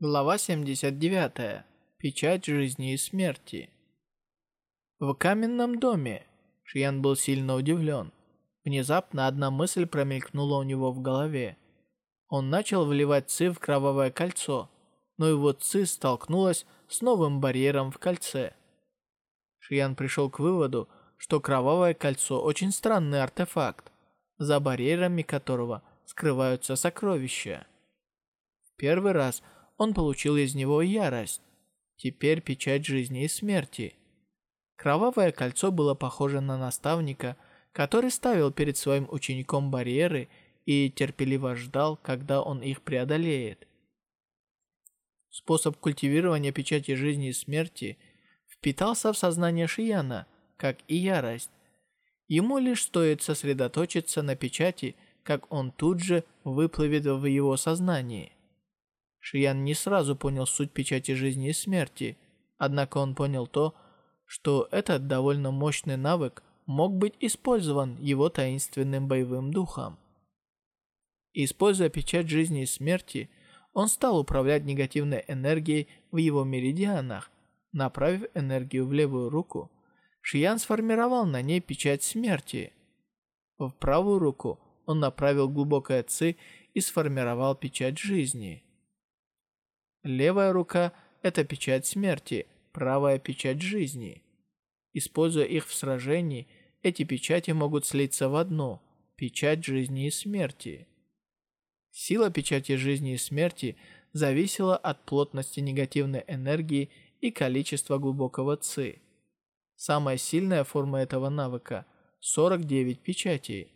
Глава 79. Печать жизни и смерти. В каменном доме Шиян был сильно удивлен. Внезапно одна мысль промелькнула у него в голове. Он начал вливать ци в кровавое кольцо, но его ци столкнулась с новым барьером в кольце. Шиян пришел к выводу, что кровавое кольцо очень странный артефакт, за барьерами которого скрываются сокровища. В первый раз – он получил из него ярость. Теперь печать жизни и смерти. Кровавое кольцо было похоже на наставника, который ставил перед своим учеником барьеры и терпеливо ждал, когда он их преодолеет. Способ культивирования печати жизни и смерти впитался в сознание Шияна, как и ярость. Ему лишь стоит сосредоточиться на печати, как он тут же выплывет в его сознании. Шиян не сразу понял суть печати жизни и смерти, однако он понял то, что этот довольно мощный навык мог быть использован его таинственным боевым духом. Используя печать жизни и смерти, он стал управлять негативной энергией в его меридианах. Направив энергию в левую руку, Шиян сформировал на ней печать смерти. В правую руку он направил глубокое ци и сформировал печать жизни. Левая рука – это печать смерти, правая – печать жизни. Используя их в сражении, эти печати могут слиться в одну – печать жизни и смерти. Сила печати жизни и смерти зависела от плотности негативной энергии и количества глубокого ци. Самая сильная форма этого навыка – 49 печатей.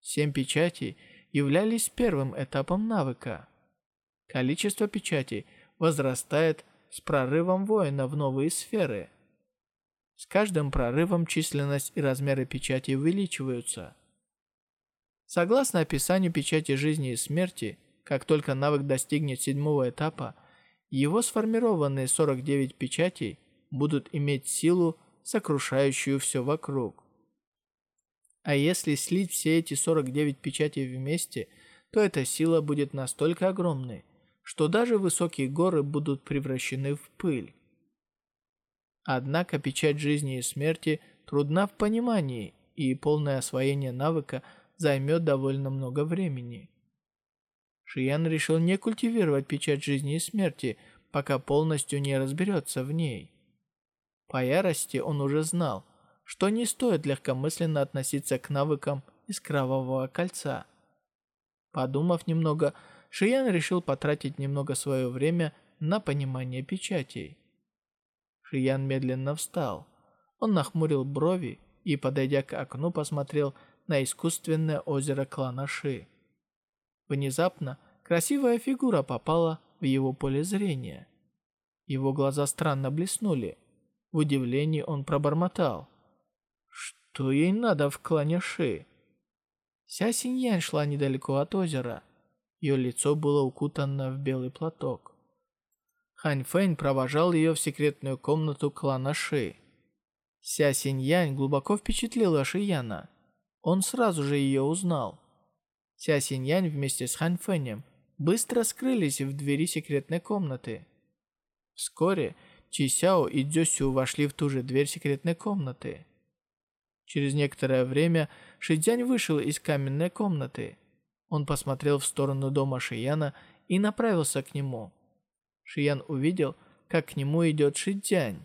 7 печатей являлись первым этапом навыка. Количество печатей возрастает с прорывом воина в новые сферы. С каждым прорывом численность и размеры печати увеличиваются. Согласно описанию печати жизни и смерти, как только навык достигнет седьмого этапа, его сформированные 49 печатей будут иметь силу, сокрушающую все вокруг. А если слить все эти 49 печатей вместе, то эта сила будет настолько огромной, что даже высокие горы будут превращены в пыль. Однако печать жизни и смерти трудна в понимании, и полное освоение навыка займет довольно много времени. Шиян решил не культивировать печать жизни и смерти, пока полностью не разберется в ней. По ярости он уже знал, что не стоит легкомысленно относиться к навыкам из Кровавого Кольца. Подумав немного, Шиян решил потратить немного свое время на понимание печатей. Шиян медленно встал. Он нахмурил брови и, подойдя к окну, посмотрел на искусственное озеро клана Ши. Внезапно красивая фигура попала в его поле зрения. Его глаза странно блеснули. В удивлении он пробормотал. «Что ей надо в клане Ши?» Ся Синьянь шла недалеко от озера. Ее лицо было укутано в белый платок. Хань Фэнь провожал ее в секретную комнату клана Ши. Ся Синьянь глубоко впечатлила Шияна. Он сразу же ее узнал. Ся Синьянь вместе с Хань Фэнем быстро скрылись в двери секретной комнаты. Вскоре Чи Сяо и Дзюсю вошли в ту же дверь секретной комнаты. Через некоторое время Шидзянь вышел из каменной комнаты. Он посмотрел в сторону дома Шияна и направился к нему. Шиян увидел, как к нему идет Шидзянь.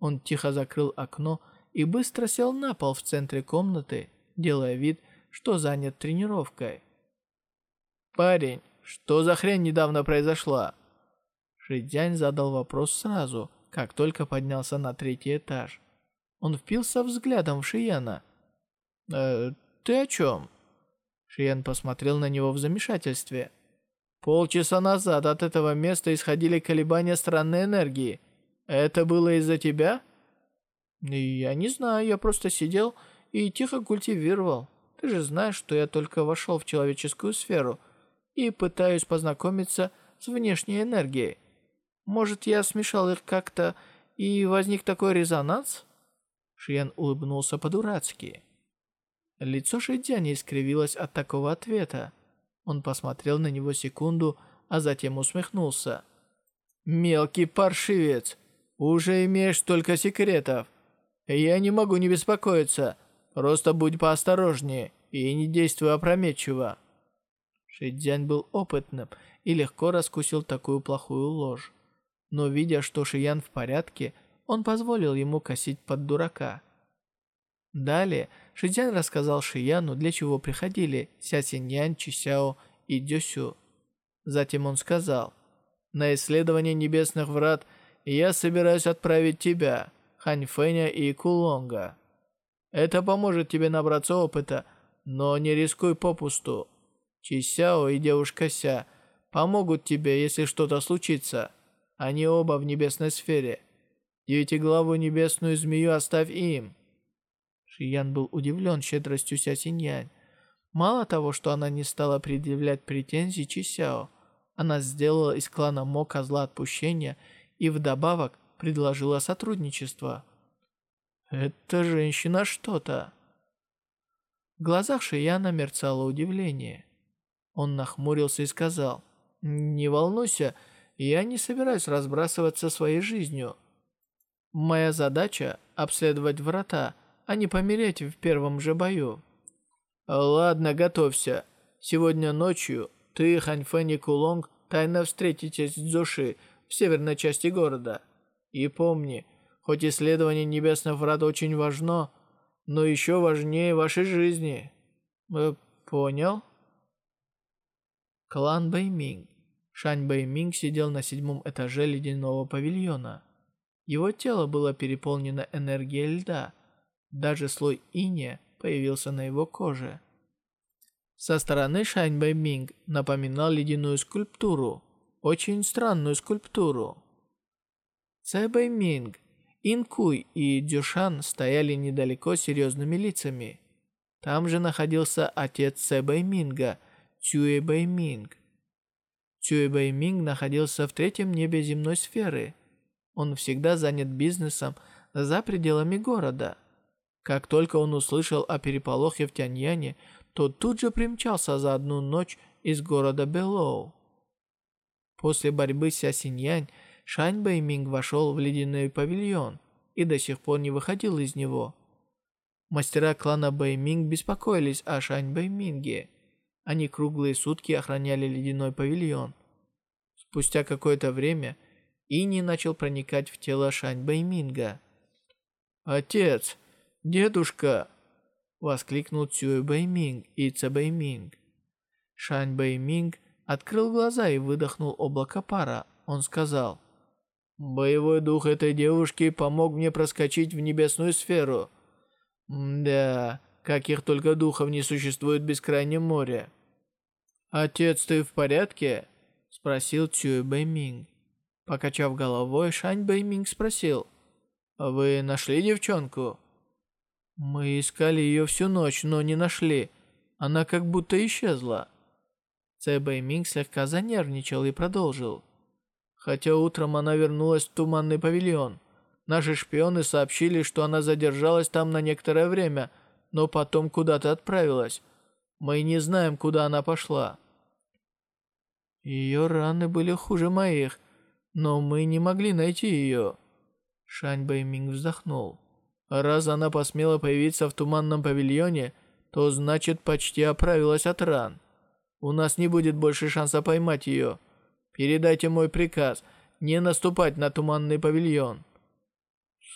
Он тихо закрыл окно и быстро сел на пол в центре комнаты, делая вид, что занят тренировкой. «Парень, что за хрень недавно произошла?» Шидзянь задал вопрос сразу, как только поднялся на третий этаж. Он впился взглядом в Шияна. «Э, ты о чем?» Шиен посмотрел на него в замешательстве. «Полчаса назад от этого места исходили колебания странной энергии. Это было из-за тебя?» «Я не знаю, я просто сидел и тихо культивировал. Ты же знаешь, что я только вошел в человеческую сферу и пытаюсь познакомиться с внешней энергией. Может, я смешал их как-то, и возник такой резонанс?» Шиен улыбнулся по-дурацки. Лицо Шидзяня искривилось от такого ответа. Он посмотрел на него секунду, а затем усмехнулся. «Мелкий паршивец, уже имеешь столько секретов. Я не могу не беспокоиться, просто будь поосторожнее и не действуй опрометчиво». Шидзянь был опытным и легко раскусил такую плохую ложь. Но видя, что Шиян в порядке, он позволил ему косить под дурака. Далее Шидзянь рассказал Шияну, для чего приходили Ся Синьян, Чисяо и Дюсю. Затем он сказал, «На исследование небесных врат я собираюсь отправить тебя, Хань Фэня и Кулонга. Это поможет тебе набраться опыта, но не рискуй попусту. Чисяо и девушка Ся помогут тебе, если что-то случится. Они оба в небесной сфере. Девятиглавую небесную змею оставь им». Шиян был удивлен щедростью Ся Синьянь. Мало того, что она не стала предъявлять претензий Чисяо, она сделала из клана Мо козла отпущения и вдобавок предложила сотрудничество. «Эта женщина что-то...» В глазах Шияна мерцало удивление. Он нахмурился и сказал, «Не волнуйся, я не собираюсь разбрасываться своей жизнью. Моя задача — обследовать врата, а не помереть в первом же бою». «Ладно, готовься. Сегодня ночью ты, Ханьфэн и Кулонг тайно встретитесь с Дзуши в северной части города. И помни, хоть исследование небесных врат очень важно, но еще важнее вашей жизни. Э, понял?» Клан Бэйминг. Шань Бэйминг сидел на седьмом этаже ледяного павильона. Его тело было переполнено энергией льда. Даже слой иния появился на его коже. Со стороны Шань Бэйминг напоминал ледяную скульптуру. Очень странную скульптуру. Цай Бэйминг, Инкуй и Дюшан стояли недалеко с серьезными лицами. Там же находился отец Цай Бэйминга – Цюэ Бэйминг. Цюэ Бэйминг находился в третьем небе земной сферы. Он всегда занят бизнесом за пределами города. Как только он услышал о переполохе в Тяньяне, то тут же примчался за одну ночь из города Белоу. После борьбы с Сясиньянь, Шань Бэйминг вошел в ледяной павильон и до сих пор не выходил из него. Мастера клана Бэйминг беспокоились о Шань Бэйминге. Они круглые сутки охраняли ледяной павильон. Спустя какое-то время иней начал проникать в тело Шань Бэйминга. «Отец! Дедушка!» Воскликнул Цюэ Бэйминг и Цэ Бэйминг. Шань Бэйминг открыл глаза и выдохнул облако пара. Он сказал, «Боевой дух этой девушки помог мне проскочить в небесную сферу. Да, каких только духов не существует в бескрайнем море. «Отец, ты в порядке?» — спросил Цюй Бэйминг. Покачав головой, Шань Бэйминг спросил. «Вы нашли девчонку?» «Мы искали ее всю ночь, но не нашли. Она как будто исчезла». Цэ Бэйминг слегка занервничал и продолжил. Хотя утром она вернулась в туманный павильон. Наши шпионы сообщили, что она задержалась там на некоторое время, но потом куда-то отправилась. Мы не знаем, куда она пошла. Ее раны были хуже моих, но мы не могли найти ее. Шань Бэйминг вздохнул. Раз она посмела появиться в туманном павильоне, то значит почти оправилась от ран. У нас не будет больше шанса поймать ее. Передайте мой приказ не наступать на туманный павильон.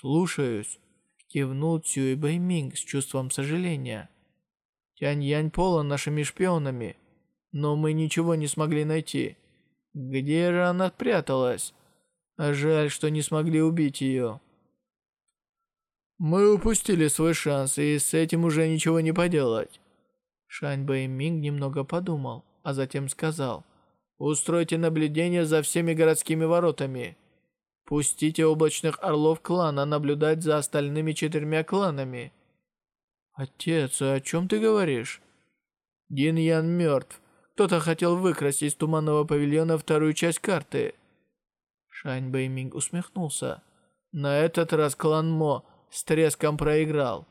Слушаюсь, кивнул Цюй Бэйминг с чувством сожаления. Тянь-Янь полон нашими шпионами, но мы ничего не смогли найти. Где же она пряталась? Жаль, что не смогли убить ее. Мы упустили свой шанс, и с этим уже ничего не поделать. Шань Бэйминг немного подумал, а затем сказал, «Устройте наблюдение за всеми городскими воротами. Пустите облачных орлов клана наблюдать за остальными четырьмя кланами. «Отец, о чем ты говоришь?» «Дин Ян мертв. Кто-то хотел выкрасть из туманного павильона вторую часть карты». Шань Бэйминг усмехнулся. «На этот раз клан Мо с треском проиграл.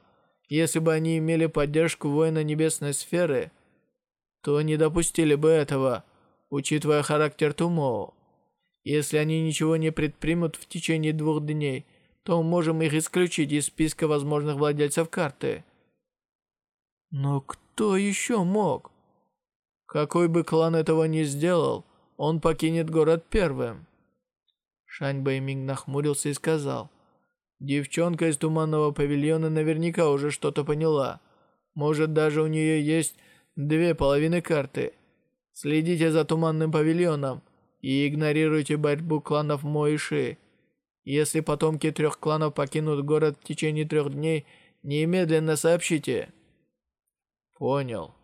Если бы они имели поддержку воина небесной сферы, то не допустили бы этого. учитывая характер Тумоу. Если они ничего не предпримут в течение двух дней, то можем их исключить из списка возможных владельцев карты. Но кто еще мог? Какой бы клан этого ни сделал, он покинет город первым. Шань Бэйминг нахмурился и сказал, «Девчонка из туманного павильона наверняка уже что-то поняла. Может, даже у нее есть две половины карты. Следите за туманным павильоном и игнорируйте борьбу кланов Мо и Ши. Если потомки трех кланов покинут город в течение трех дней, немедленно сообщите». «Понял».